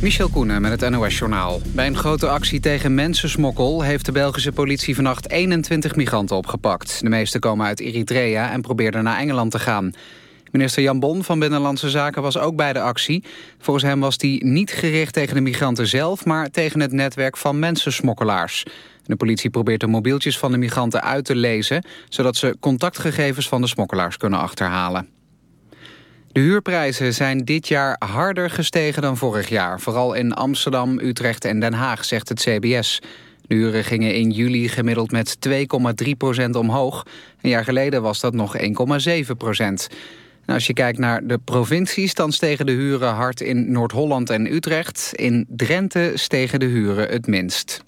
Michel Koenen met het NOS-journaal. Bij een grote actie tegen mensensmokkel... heeft de Belgische politie vannacht 21 migranten opgepakt. De meeste komen uit Eritrea en probeerden naar Engeland te gaan. Minister Jan Bon van Binnenlandse Zaken was ook bij de actie. Volgens hem was die niet gericht tegen de migranten zelf... maar tegen het netwerk van mensensmokkelaars. De politie probeert de mobieltjes van de migranten uit te lezen... zodat ze contactgegevens van de smokkelaars kunnen achterhalen. De huurprijzen zijn dit jaar harder gestegen dan vorig jaar. Vooral in Amsterdam, Utrecht en Den Haag, zegt het CBS. De huren gingen in juli gemiddeld met 2,3 procent omhoog. Een jaar geleden was dat nog 1,7 procent. als je kijkt naar de provincies, dan stegen de huren hard in Noord-Holland en Utrecht. In Drenthe stegen de huren het minst.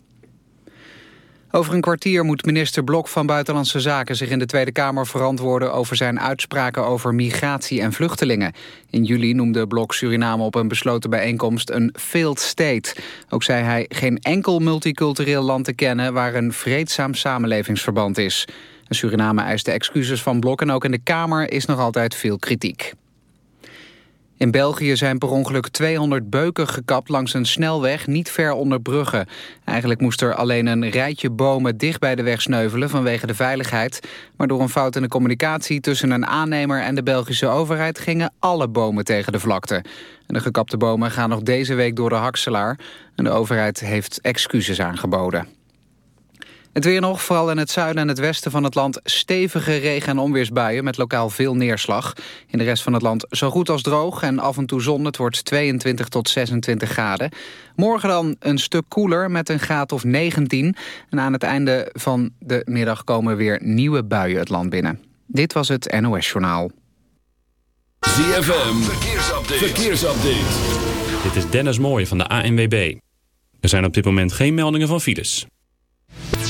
Over een kwartier moet minister Blok van Buitenlandse Zaken zich in de Tweede Kamer verantwoorden over zijn uitspraken over migratie en vluchtelingen. In juli noemde Blok Suriname op een besloten bijeenkomst een failed state. Ook zei hij geen enkel multicultureel land te kennen waar een vreedzaam samenlevingsverband is. Suriname eiste excuses van Blok en ook in de Kamer is nog altijd veel kritiek. In België zijn per ongeluk 200 beuken gekapt langs een snelweg niet ver onder bruggen. Eigenlijk moest er alleen een rijtje bomen dicht bij de weg sneuvelen vanwege de veiligheid. Maar door een fout in de communicatie tussen een aannemer en de Belgische overheid gingen alle bomen tegen de vlakte. En de gekapte bomen gaan nog deze week door de hakselaar. En de overheid heeft excuses aangeboden. Het weer nog, vooral in het zuiden en het westen van het land... stevige regen- en onweersbuien met lokaal veel neerslag. In de rest van het land zo goed als droog en af en toe zon. Het wordt 22 tot 26 graden. Morgen dan een stuk koeler met een graad of 19. En aan het einde van de middag komen weer nieuwe buien het land binnen. Dit was het NOS Journaal. ZFM, verkeersupdate. verkeersupdate. Dit is Dennis Mooij van de ANWB. Er zijn op dit moment geen meldingen van files.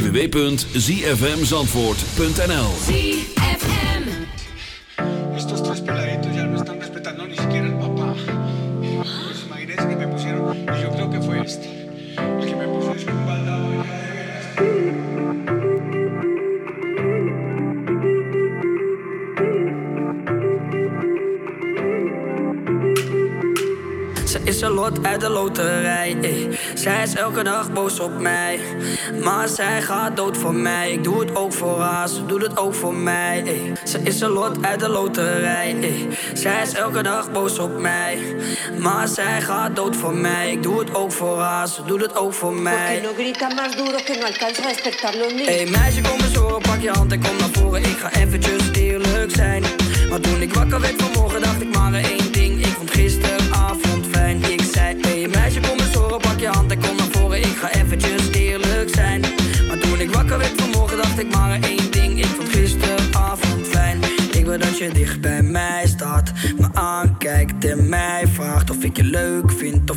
www.zfmzandvoort.nl Estos tres peladitos ya no están respetando ni siquiera al papá. Pues imagínense que me pusieron, y yo creo que fue este, el que me puso es un baldado ya de veras. Ze is een lot uit de loterij. ey. Zij is elke dag boos op mij. Maar zij gaat dood voor mij. Ik doe het ook voor haar, ze doet het ook voor mij. ey. Ze is een lot uit de loterij. ey. Zij is elke dag boos op mij. Maar zij gaat dood voor mij. Ik doe het ook voor haar, ze doet het ook voor mij. no más duro que no a. Hey meisje, kom eens horen, pak je hand en kom naar voren. Ik ga eventjes eerlijk zijn. Maar toen ik wakker werd vanmorgen, dacht ik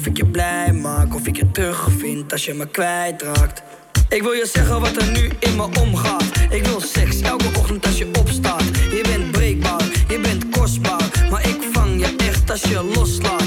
ik je blij maak, of ik je terugvind als je me kwijtraakt. Ik wil je zeggen wat er nu in me omgaat. Ik wil seks elke ochtend als je opstaat. Je bent breekbaar, je bent kostbaar. Maar ik vang je echt als je loslaat.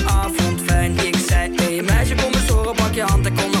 je hand en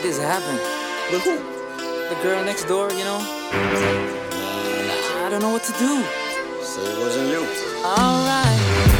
let this happen. With who? The girl next door, you know? I don't know what to do. Say it wasn't you. Alright.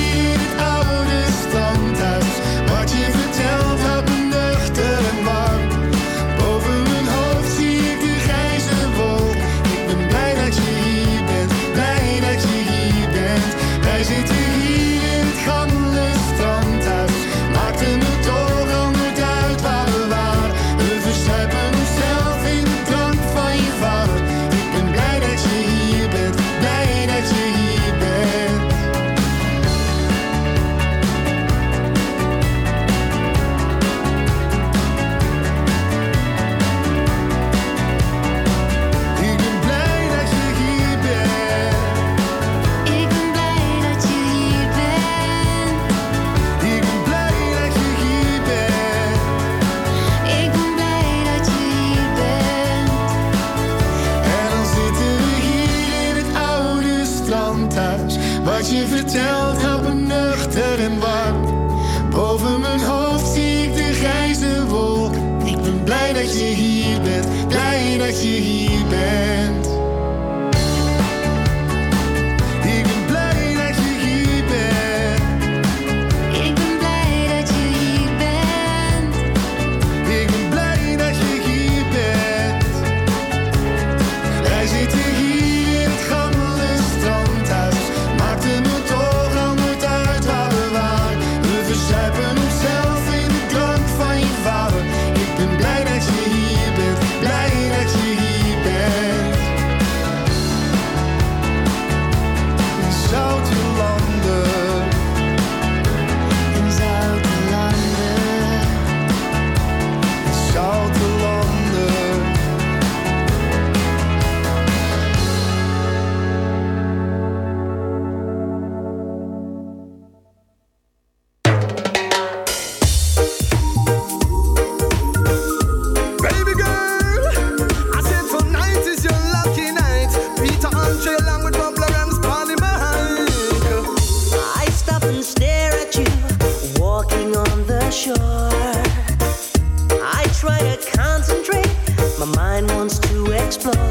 my mind wants to explore.